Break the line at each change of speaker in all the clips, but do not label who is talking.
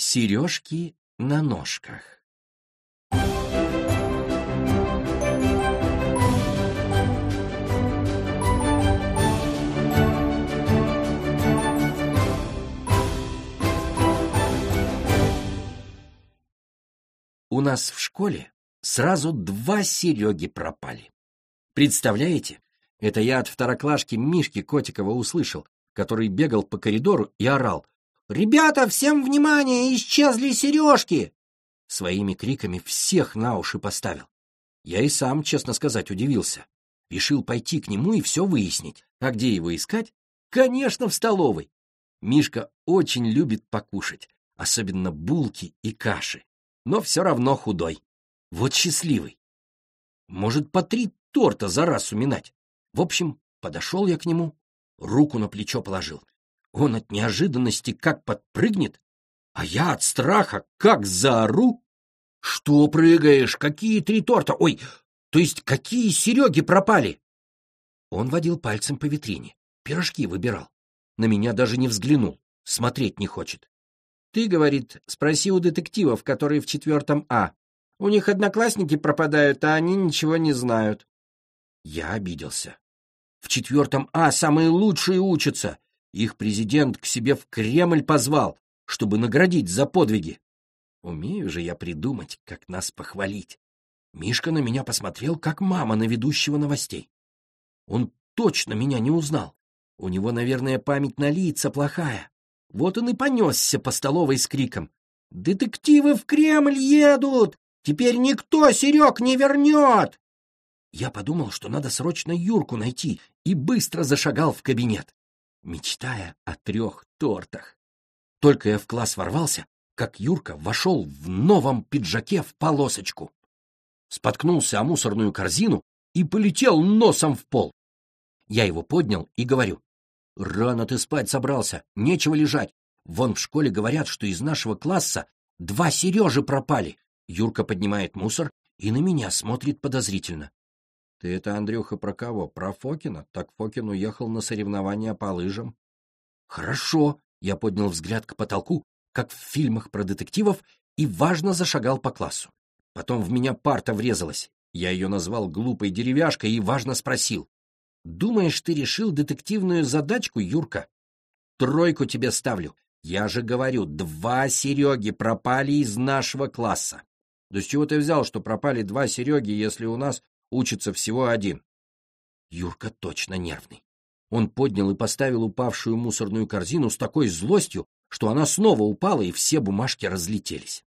Сережки на ножках. У нас в школе сразу два Сереги пропали. Представляете, это я от второклашки Мишки Котикова услышал, который бегал по коридору и орал «Ребята, всем внимание! Исчезли сережки!» Своими криками всех на уши поставил. Я и сам, честно сказать, удивился. Решил пойти к нему и все выяснить. А где его искать? Конечно, в столовой. Мишка очень любит покушать, особенно булки и каши, но все равно худой. Вот счастливый. Может, по три торта за раз уминать. В общем, подошел я к нему, руку на плечо положил. Он от неожиданности как подпрыгнет, а я от страха как заору. Что прыгаешь? Какие три торта? Ой, то есть какие Сереги пропали? Он водил пальцем по витрине, пирожки выбирал. На меня даже не взглянул, смотреть не хочет. Ты, говорит, спроси у детективов, которые в четвертом А. У них одноклассники пропадают, а они ничего не знают. Я обиделся. В четвертом А самые лучшие учатся. Их президент к себе в Кремль позвал, чтобы наградить за подвиги. Умею же я придумать, как нас похвалить. Мишка на меня посмотрел, как мама на ведущего новостей. Он точно меня не узнал. У него, наверное, память на лица плохая. Вот он и понесся по столовой с криком. «Детективы в Кремль едут! Теперь никто Серег не вернет!» Я подумал, что надо срочно Юрку найти, и быстро зашагал в кабинет, мечтая о трех тортах. Только я в класс ворвался, как Юрка вошел в новом пиджаке в полосочку. Споткнулся о мусорную корзину и полетел носом в пол. Я его поднял и говорю. «Рано ты спать собрался, нечего лежать. Вон в школе говорят, что из нашего класса два Сережи пропали». Юрка поднимает мусор и на меня смотрит подозрительно. Ты это, Андрюха, про кого? Про Фокина? Так Фокин уехал на соревнования по лыжам. Хорошо. Я поднял взгляд к потолку, как в фильмах про детективов, и важно зашагал по классу. Потом в меня парта врезалась. Я ее назвал глупой деревяшкой и важно спросил. «Думаешь, ты решил детективную задачку, Юрка? Тройку тебе ставлю. Я же говорю, два Сереги пропали из нашего класса. Да с чего ты взял, что пропали два Сереги, если у нас учится всего один. Юрка точно нервный. Он поднял и поставил упавшую мусорную корзину с такой злостью, что она снова упала, и все бумажки разлетелись.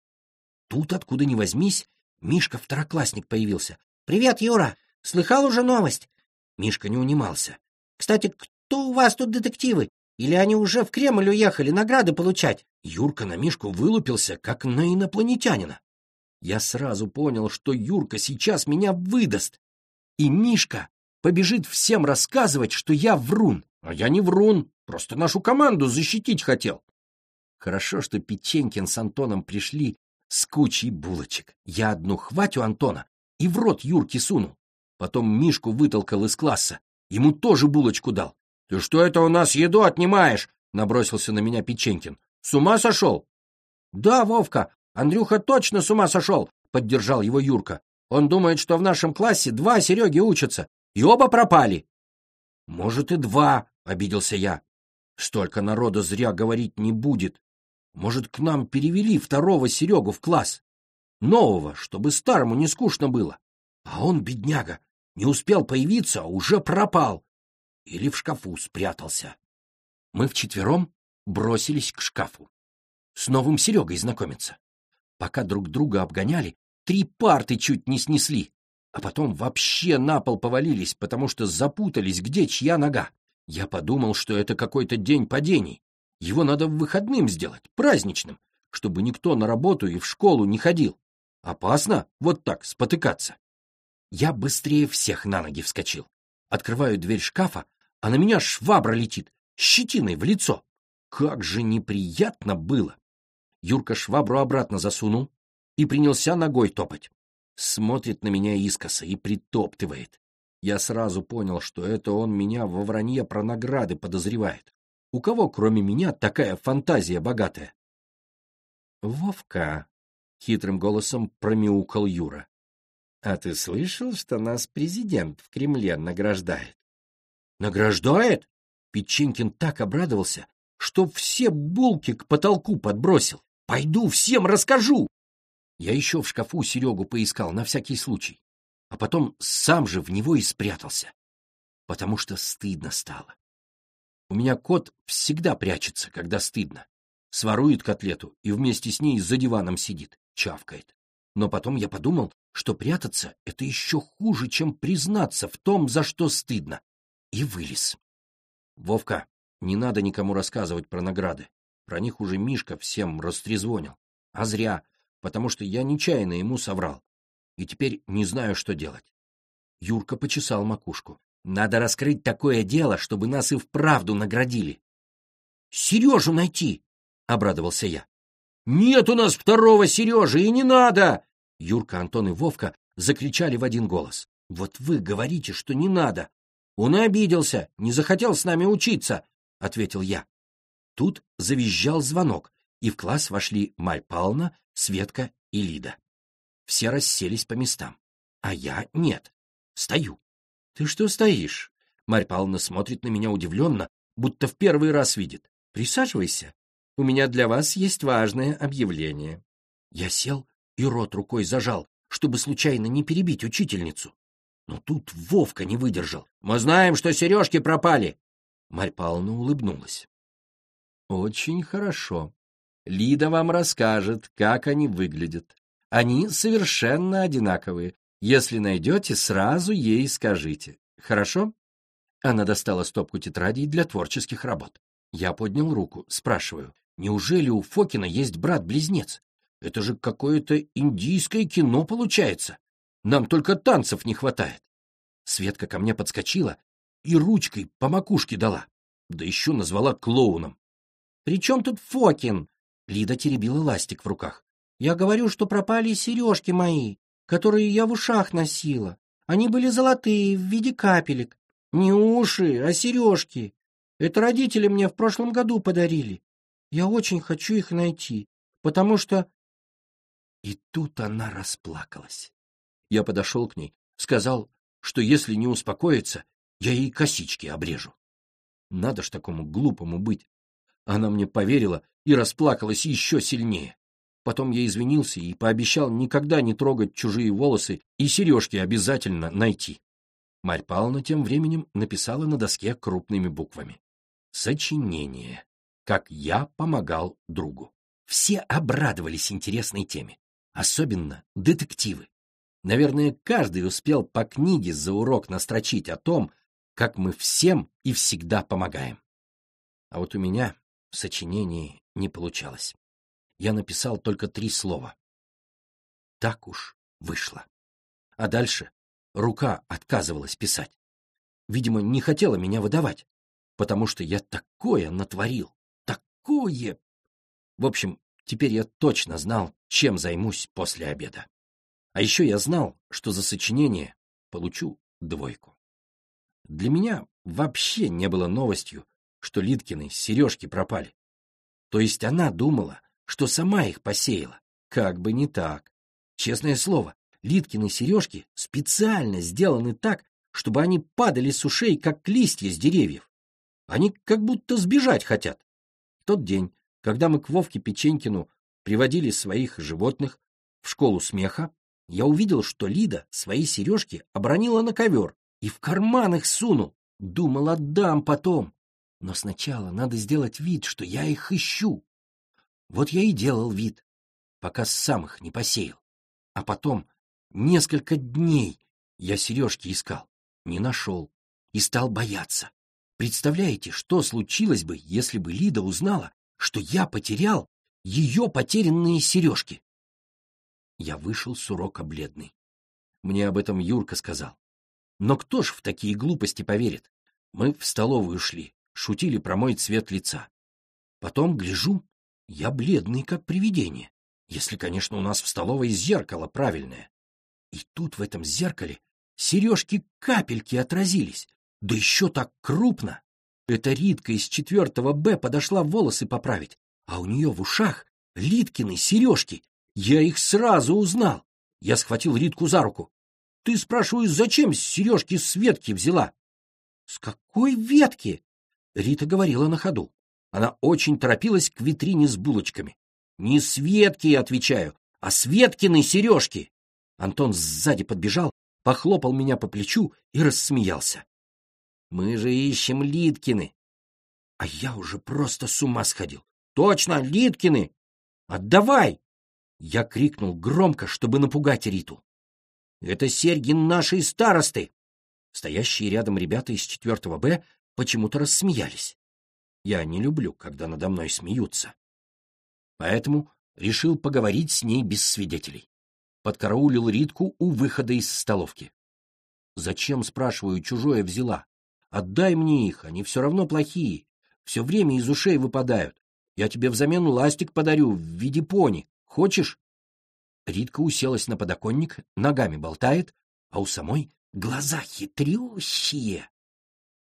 Тут, откуда ни возьмись, Мишка-второклассник появился. «Привет, Юра! Слыхал уже новость?» Мишка не унимался. «Кстати, кто у вас тут детективы? Или они уже в Кремль уехали награды получать?» Юрка на Мишку вылупился, как на инопланетянина. Я сразу понял, что Юрка сейчас меня выдаст. И Мишка побежит всем рассказывать, что я врун. А я не врун, просто нашу команду защитить хотел. Хорошо, что Печенькин с Антоном пришли с кучей булочек. Я одну хватю Антона и в рот Юрке сунул. Потом Мишку вытолкал из класса. Ему тоже булочку дал. — Ты что это у нас еду отнимаешь? — набросился на меня Печенькин. — С ума сошел? — Да, Вовка, Андрюха точно с ума сошел, — поддержал его Юрка. Он думает, что в нашем классе два Сереги учатся, и оба пропали. — Может, и два, — обиделся я. Столько народа зря говорить не будет. Может, к нам перевели второго Серегу в класс? Нового, чтобы старому не скучно было. А он, бедняга, не успел появиться, а уже пропал. Или в шкафу спрятался. Мы вчетвером бросились к шкафу. С новым Серегой знакомиться. Пока друг друга обгоняли, три парты чуть не снесли, а потом вообще на пол повалились, потому что запутались, где чья нога. Я подумал, что это какой-то день падений. Его надо выходным сделать, праздничным, чтобы никто на работу и в школу не ходил. Опасно вот так спотыкаться. Я быстрее всех на ноги вскочил. Открываю дверь шкафа, а на меня швабра летит, щетиной в лицо. Как же неприятно было! Юрка швабру обратно засунул и принялся ногой топать. Смотрит на меня искоса и притоптывает. Я сразу понял, что это он меня во вранье про награды подозревает. У кого, кроме меня, такая фантазия богатая? Вовка, — хитрым голосом промяукал Юра. — А ты слышал, что нас президент в Кремле награждает? — Награждает? Печенькин так обрадовался, что все булки к потолку подбросил. Пойду всем расскажу. Я еще в шкафу Серегу поискал на всякий случай, а потом сам же в него и спрятался, потому что стыдно стало. У меня кот всегда прячется, когда стыдно. Сворует котлету и вместе с ней за диваном сидит, чавкает. Но потом я подумал, что прятаться — это еще хуже, чем признаться в том, за что стыдно. И вылез. Вовка, не надо никому рассказывать про награды. Про них уже Мишка всем растрезвонил. А зря, потому что я нечаянно ему соврал. И теперь не знаю, что делать. Юрка почесал макушку. Надо раскрыть такое дело, чтобы нас и вправду наградили. — Сережу найти! — обрадовался я. — Нет у нас второго Сережи, и не надо! Юрка, Антон и Вовка закричали в один голос. — Вот вы говорите, что не надо. Он обиделся, не захотел с нами учиться, — ответил я. Тут завизжал звонок, и в класс вошли Марь Павловна, Светка и Лида. Все расселись по местам, а я нет. Стою. — Ты что стоишь? Марь Павловна смотрит на меня удивленно, будто в первый раз видит. — Присаживайся. У меня для вас есть важное объявление. Я сел и рот рукой зажал, чтобы случайно не перебить учительницу. Но тут Вовка не выдержал. «Мы знаем, что сережки пропали!» Марь Павловна улыбнулась. «Очень хорошо. Лида вам расскажет, как они выглядят. Они совершенно одинаковые. Если найдете, сразу ей скажите. Хорошо?» Она достала стопку тетрадей для творческих работ. Я поднял руку, спрашиваю, неужели у Фокина есть брат-близнец? Это же какое-то индийское кино получается. Нам только танцев не хватает. Светка ко мне подскочила и ручкой по макушке дала. Да еще назвала клоуном. — При чем тут Фокин? Лида теребила ластик в руках. — Я говорю, что пропали сережки мои, которые я в ушах носила. Они были золотые, в виде капелек. Не уши, а сережки. Это родители мне в прошлом году подарили. Я очень хочу их найти, потому что... И тут она расплакалась. Я подошел к ней, сказал, что если не успокоится, я ей косички обрежу. Надо ж такому глупому быть. Она мне поверила и расплакалась еще сильнее. Потом я извинился и пообещал никогда не трогать чужие волосы и сережки обязательно найти. Марь Павловна тем временем написала на доске крупными буквами. Сочинение. Как я помогал другу. Все обрадовались интересной теме. Особенно детективы. Наверное, каждый успел по книге за урок настрочить о том, как мы всем и всегда помогаем. А вот у меня в сочинении не получалось. Я написал только три слова. Так уж вышло. А дальше рука отказывалась писать. Видимо, не хотела меня выдавать, потому что я такое натворил, такое... В общем, теперь я точно знал, чем займусь после обеда. А еще я знал, что за сочинение получу двойку. Для меня вообще не было новостью, что Литкины сережки пропали. То есть она думала, что сама их посеяла. Как бы не так. Честное слово, Литкины сережки специально сделаны так, чтобы они падали с ушей, как листья с деревьев. Они как будто сбежать хотят. В тот день, когда мы к Вовке Печенькину приводили своих животных в школу смеха, я увидел, что Лида свои сережки обронила на ковер и в карман их сунул. Думал, отдам потом. Но сначала надо сделать вид, что я их ищу. Вот я и делал вид, пока сам их не посеял. А потом несколько дней я сережки искал, не нашел и стал бояться. Представляете, что случилось бы, если бы Лида узнала, что я потерял ее потерянные сережки? Я вышел с урока бледный. Мне об этом Юрка сказал. Но кто ж в такие глупости поверит? Мы в столовую шли, шутили про мой цвет лица. Потом гляжу, я бледный, как привидение, если, конечно, у нас в столовой зеркало правильное. И тут в этом зеркале сережки-капельки отразились, да еще так крупно. Эта Ритка из четвертого Б подошла волосы поправить, а у нее в ушах Литкины сережки! Я их сразу узнал! Я схватил Ритку за руку. Ты спрашиваешь, зачем сережки с ветки взяла? С какой ветки? Рита говорила на ходу. Она очень торопилась к витрине с булочками. Не с ветки, отвечаю, а с веткины сережки. Антон сзади подбежал, похлопал меня по плечу и рассмеялся. Мы же ищем Литкины. А я уже просто с ума сходил. Точно, Литкины! Отдавай! Я крикнул громко, чтобы напугать Риту. Это серьги нашей старосты! Стоящие рядом ребята из четвертого Б почему-то рассмеялись. Я не люблю, когда надо мной смеются. Поэтому решил поговорить с ней без свидетелей. Подкараулил Ритку у выхода из столовки. Зачем, спрашиваю, чужое взяла? Отдай мне их, они все равно плохие. Все время из ушей выпадают. Я тебе взамен ластик подарю в виде пони. Хочешь? Ритка уселась на подоконник, ногами болтает, а у самой глаза хитрющие. —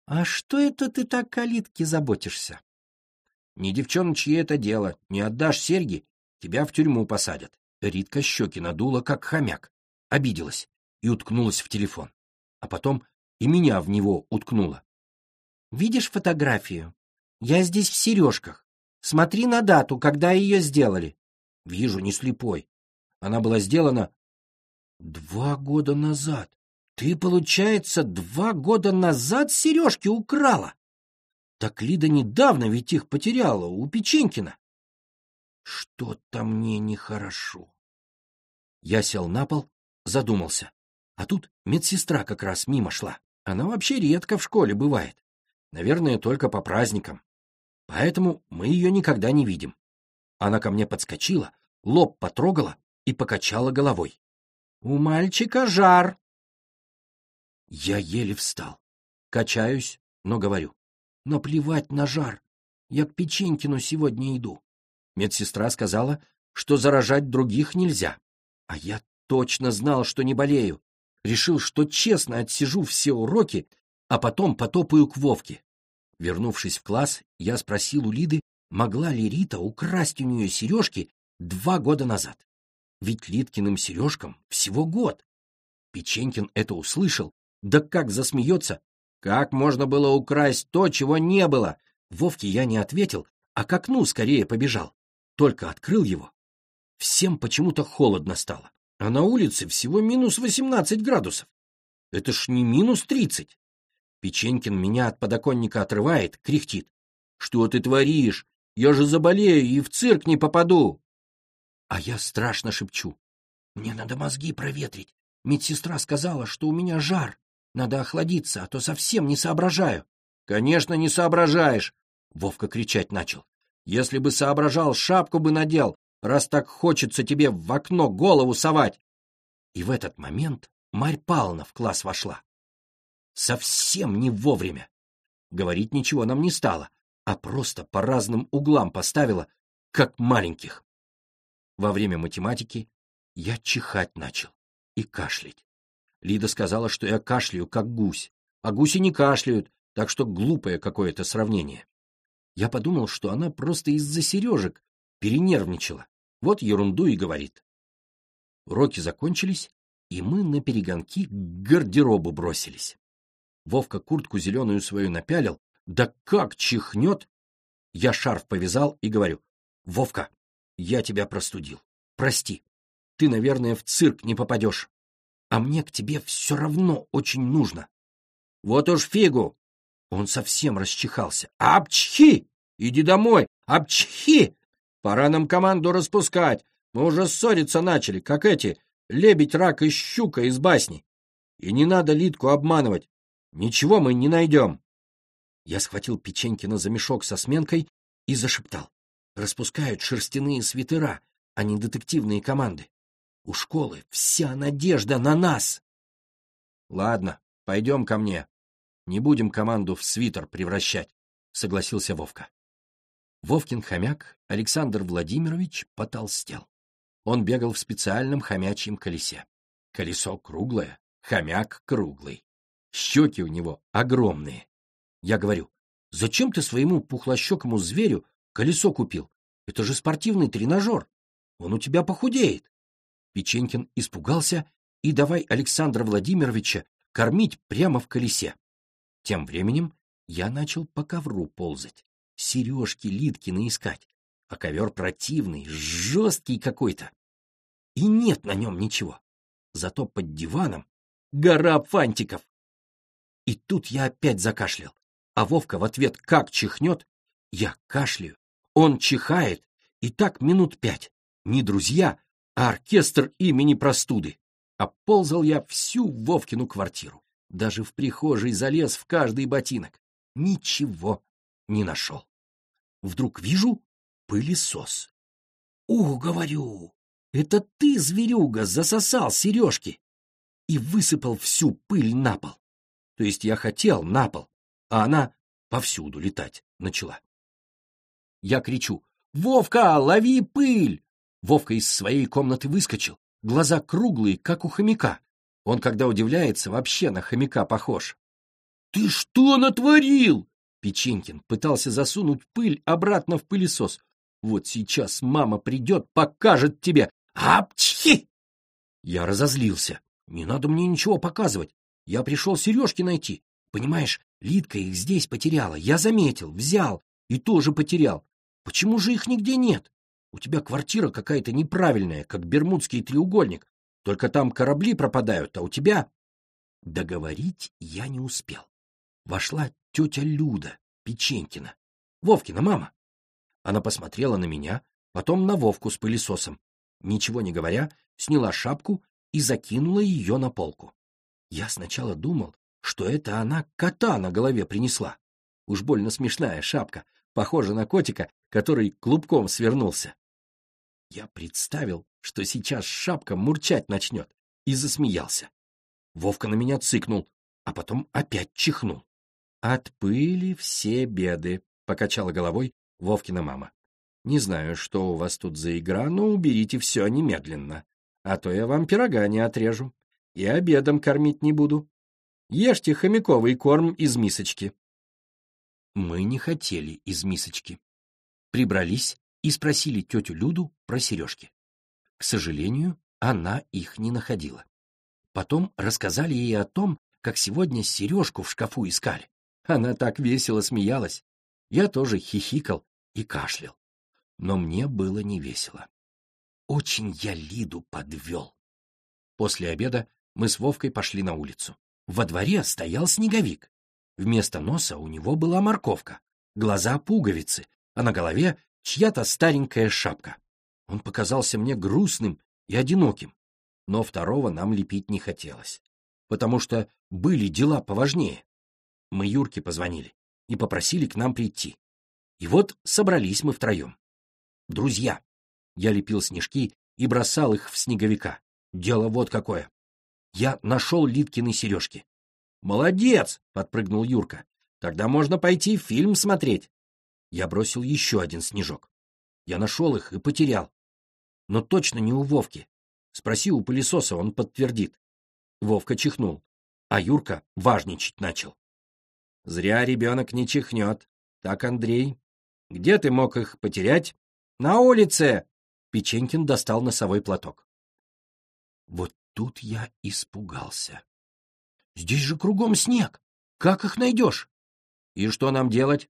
А что это ты так калитки заботишься? — Не девчоночье это дело. Не отдашь серьги, тебя в тюрьму посадят. Ритка щеки надула, как хомяк. Обиделась и уткнулась в телефон. А потом и меня в него уткнула. — Видишь фотографию? Я здесь в сережках. Смотри на дату, когда ее сделали. — Вижу, не слепой. Она была сделана два года назад. Ты, получается, два года назад сережки украла? Так Лида недавно ведь их потеряла у Печенькина. Что-то мне нехорошо. Я сел на пол, задумался. А тут медсестра как раз мимо шла. Она вообще редко в школе бывает. Наверное, только по праздникам. Поэтому мы ее никогда не видим. Она ко мне подскочила, лоб потрогала и покачала головой. — У мальчика жар, я еле встал. Качаюсь, но говорю. Наплевать на жар. Я к Печенькину сегодня иду. Медсестра сказала, что заражать других нельзя. А я точно знал, что не болею. Решил, что честно отсижу все уроки, а потом потопаю к Вовке. Вернувшись в класс, я спросил у Лиды, могла ли Рита украсть у нее сережки два года назад. Ведь Литкиным сережкам всего год. Печенькин это услышал да как засмеется! Как можно было украсть то, чего не было? Вовке я не ответил, а к окну скорее побежал. Только открыл его. Всем почему-то холодно стало. А на улице всего минус восемнадцать градусов. Это ж не минус тридцать. Печенькин меня от подоконника отрывает, кряхтит. Что ты творишь? Я же заболею и в цирк не попаду. А я страшно шепчу. Мне надо мозги проветрить. Медсестра сказала, что у меня жар. Надо охладиться, а то совсем не соображаю. — Конечно, не соображаешь! — Вовка кричать начал. — Если бы соображал, шапку бы надел, раз так хочется тебе в окно голову совать. И в этот момент Марь Павловна в класс вошла. Совсем не вовремя. Говорить ничего нам не стало, а просто по разным углам поставила, как маленьких. Во время математики я чихать начал и кашлять. Лида сказала, что я кашляю, как гусь, а гуси не кашляют, так что глупое какое-то сравнение. Я подумал, что она просто из-за сережек перенервничала. Вот ерунду и говорит. Уроки закончились, и мы на перегонки к гардеробу бросились. Вовка куртку зеленую свою напялил, да как чихнет! Я шарф повязал и говорю, «Вовка, я тебя простудил. Прости. Ты, наверное, в цирк не попадешь а мне к тебе все равно очень нужно. Вот уж фигу! Он совсем расчихался. Апчхи! Иди домой! Апчхи! Пора нам команду распускать. Мы уже ссориться начали, как эти, лебедь, рак и щука из басни. И не надо Литку обманывать. Ничего мы не найдем. Я схватил Печенькина за мешок со сменкой и зашептал. Распускают шерстяные свитера, а не детективные команды. У школы вся надежда на нас. Ладно, пойдем ко мне. Не будем команду в свитер превращать, согласился Вовка. Вовкин хомяк Александр Владимирович потолстел. Он бегал в специальном хомячьем колесе. Колесо круглое, хомяк круглый. Щеки у него огромные. Я говорю, зачем ты своему пухлощекому зверю колесо купил? Это же спортивный тренажер. Он у тебя похудеет. Печенькин испугался и давай Александра Владимировича кормить прямо в колесе. Тем временем я начал по ковру ползать, сережки Литкины искать, а ковер противный, жесткий какой-то. И нет на нем ничего. Зато под диваном гора фантиков. И тут я опять закашлял, а Вовка в ответ как чихнет, я кашляю, он чихает, и так минут пять. Не друзья, а оркестр имени простуды. Оползал я всю Вовкину квартиру. Даже в прихожей залез в каждый ботинок. Ничего не нашел. Вдруг вижу пылесос. Ух, говорю, это ты, зверюга, засосал сережки и высыпал всю пыль на пол. То есть я хотел на пол, а она повсюду летать начала. Я кричу «Вовка, лови пыль!» Вовка из своей комнаты выскочил, глаза круглые, как у хомяка. Он, когда удивляется, вообще на хомяка похож. «Ты что натворил?» Печенькин пытался засунуть пыль обратно в пылесос. «Вот сейчас мама придет, покажет тебе! Апчхи!» Я разозлился. «Не надо мне ничего показывать. Я пришел сережки найти. Понимаешь, Лидка их здесь потеряла. Я заметил, взял и тоже потерял. Почему же их нигде нет? У тебя квартира какая-то неправильная, как Бермудский треугольник. Только там корабли пропадают, а у тебя...» Договорить я не успел. Вошла тетя Люда Печенькина, Вовкина мама. Она посмотрела на меня, потом на Вовку с пылесосом. Ничего не говоря, сняла шапку и закинула ее на полку. Я сначала думал, что это она кота на голове принесла. Уж больно смешная шапка, похожа на котика, который клубком свернулся. Я представил, что сейчас шапка мурчать начнет, и засмеялся. Вовка на меня цыкнул, а потом опять чихнул. От пыли все беды, — покачала головой Вовкина мама. Не знаю, что у вас тут за игра, но уберите все немедленно, а то я вам пирога не отрежу и обедом кормить не буду. Ешьте хомяковый корм из мисочки. Мы не хотели из мисочки. Прибрались и спросили тетю Люду про сережки. К сожалению, она их не находила. Потом рассказали ей о том, как сегодня сережку в шкафу искали. Она так весело смеялась. Я тоже хихикал и кашлял. Но мне было не весело. Очень я Лиду подвел. После обеда мы с Вовкой пошли на улицу. Во дворе стоял снеговик. Вместо носа у него была морковка, глаза пуговицы, а на голове чья-то старенькая шапка. Он показался мне грустным и одиноким, но второго нам лепить не хотелось, потому что были дела поважнее. Мы Юрке позвонили и попросили к нам прийти. И вот собрались мы втроем. Друзья. Я лепил снежки и бросал их в снеговика. Дело вот какое. Я нашел Литкины сережки. «Молодец!» — подпрыгнул Юрка. «Тогда можно пойти фильм смотреть». Я бросил еще один снежок. Я нашел их и потерял. Но точно не у Вовки. Спроси у пылесоса, он подтвердит. Вовка чихнул, а Юрка важничать начал. Зря ребенок не чихнет. Так, Андрей, где ты мог их потерять? На улице! Печенькин достал носовой платок. Вот тут я испугался. Здесь же кругом снег. Как их найдешь? И что нам делать?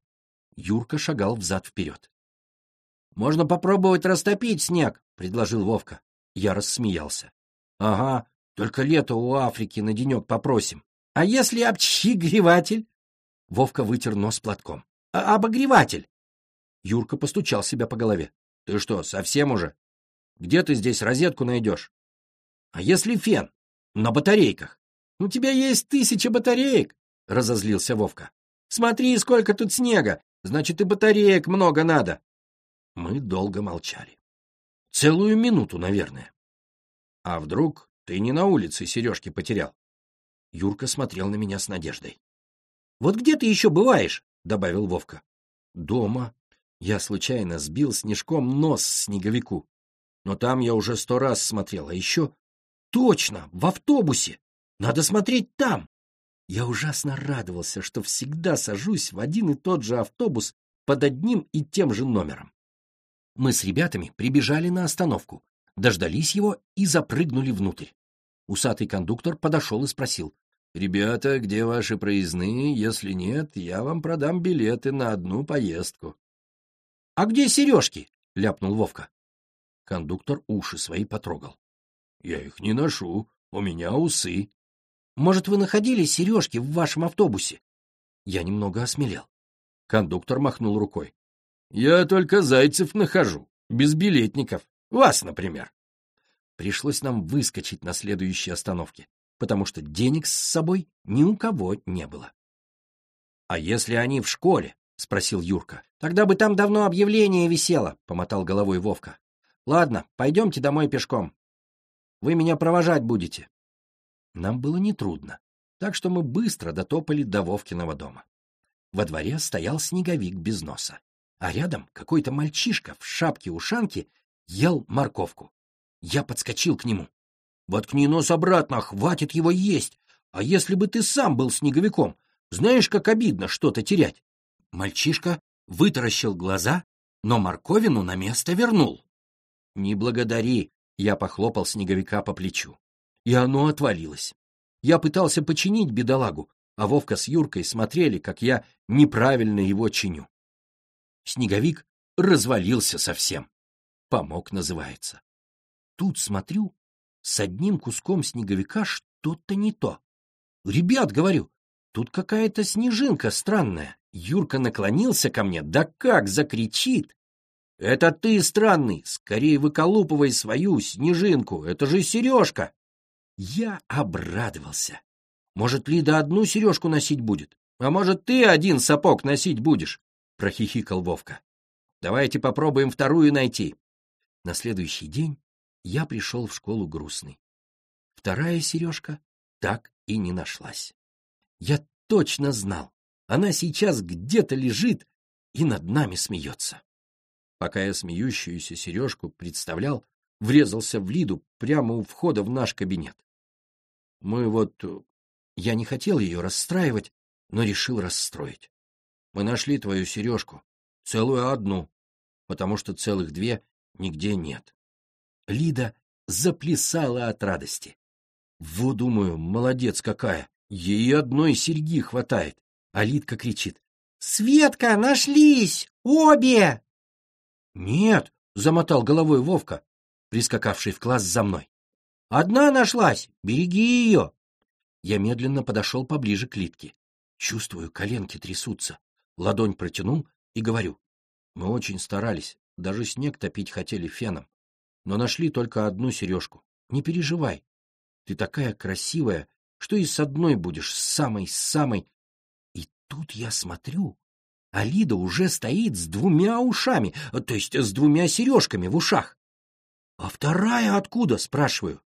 Юрка шагал взад-вперед. «Можно попробовать растопить снег», — предложил Вовка. Я рассмеялся. «Ага, только лето у Африки на денек попросим. А если обчигреватель?» Вовка вытер нос платком. А «Обогреватель!» Юрка постучал себя по голове. «Ты что, совсем уже? Где ты здесь розетку найдешь?» «А если фен? На батарейках?» «У тебя есть тысяча батареек!» — разозлился Вовка. «Смотри, сколько тут снега! Значит, и батареек много надо. Мы долго молчали. Целую минуту, наверное. А вдруг ты не на улице сережки потерял? Юрка смотрел на меня с надеждой. Вот где ты еще бываешь? добавил Вовка. Дома. Я случайно сбил снежком нос снеговику. Но там я уже сто раз смотрел, а еще... Точно, в автобусе! Надо смотреть там! Я ужасно радовался, что всегда сажусь в один и тот же автобус под одним и тем же номером. Мы с ребятами прибежали на остановку, дождались его и запрыгнули внутрь. Усатый кондуктор подошел и спросил. «Ребята, где ваши проездные? Если нет, я вам продам билеты на одну поездку». «А где сережки?» — ляпнул Вовка. Кондуктор уши свои потрогал. «Я их не ношу, у меня усы». «Может, вы находили сережки в вашем автобусе?» Я немного осмелел. Кондуктор махнул рукой. «Я только зайцев нахожу, без билетников. Вас, например». Пришлось нам выскочить на следующей остановке, потому что денег с собой ни у кого не было. «А если они в школе?» — спросил Юрка. «Тогда бы там давно объявление висело», — помотал головой Вовка. «Ладно, пойдемте домой пешком. Вы меня провожать будете». Нам было нетрудно, так что мы быстро дотопали до Вовкиного дома. Во дворе стоял снеговик без носа, а рядом какой-то мальчишка в шапке-ушанке ел морковку. Я подскочил к нему. «Воткни нос обратно, хватит его есть! А если бы ты сам был снеговиком? Знаешь, как обидно что-то терять!» Мальчишка вытаращил глаза, но морковину на место вернул. «Не благодари!» — я похлопал снеговика по плечу. И оно отвалилось. Я пытался починить бедолагу, а Вовка с Юркой смотрели, как я неправильно его чиню. Снеговик развалился совсем. Помог, называется. Тут смотрю, с одним куском снеговика что-то не то. «Ребят, — говорю, — тут какая-то снежинка странная». Юрка наклонился ко мне, да как закричит! «Это ты странный! Скорее выколупывай свою снежинку! Это же сережка!» Я обрадовался. «Может, Лида одну сережку носить будет? А может, ты один сапог носить будешь?» — прохихикал Вовка. «Давайте попробуем вторую найти». На следующий день я пришел в школу грустный. Вторая сережка так и не нашлась. Я точно знал, она сейчас где-то лежит и над нами смеется. Пока я смеющуюся сережку представлял, врезался в Лиду прямо у входа в наш кабинет. Мы вот... Я не хотел ее расстраивать, но решил расстроить. Мы нашли твою сережку, целую одну, потому что целых две нигде нет. Лида заплясала от радости. Вот, думаю, молодец какая, ей одной серьги хватает. А Лидка кричит. «Светка, нашлись! Обе!» «Нет!» — замотал головой Вовка, прискакавший в класс за мной. «Одна нашлась! Береги ее!» Я медленно подошел поближе к Лидке. Чувствую, коленки трясутся. Ладонь протянул и говорю. Мы очень старались, даже снег топить хотели феном но нашли только одну сережку. Не переживай. Ты такая красивая, что и с одной будешь, с самой-самой. И тут я смотрю, а Лида уже стоит с двумя ушами, то есть с двумя сережками в ушах. — А вторая откуда? — спрашиваю.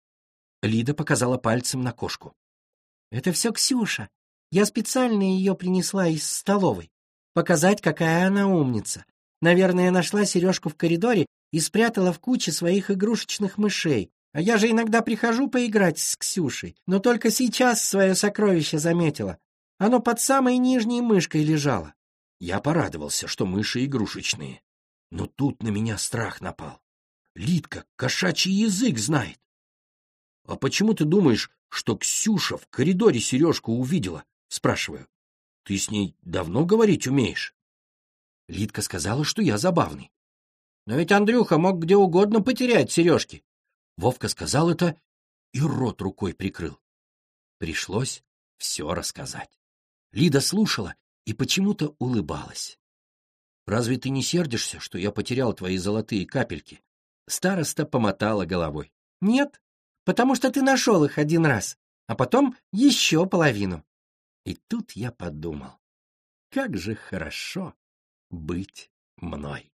Лида показала пальцем на кошку. — Это все Ксюша. Я специально ее принесла из столовой. Показать, какая она умница. Наверное, нашла сережку в коридоре и спрятала в куче своих игрушечных мышей. А я же иногда прихожу поиграть с Ксюшей, но только сейчас свое сокровище заметила. Оно под самой нижней мышкой лежало. Я порадовался, что мыши игрушечные. Но тут на меня страх напал. Литка кошачий язык знает. — А почему ты думаешь, что Ксюша в коридоре сережку увидела? — спрашиваю. — Ты с ней давно говорить умеешь? Литка сказала, что я забавный. Но ведь Андрюха мог где угодно потерять сережки. Вовка сказал это и рот рукой прикрыл. Пришлось все рассказать. Лида слушала и почему-то улыбалась. «Разве ты не сердишься, что я потерял твои золотые капельки?» Староста помотала головой. «Нет, потому что ты нашел их один раз, а потом еще половину». И тут я подумал, как же хорошо быть мной.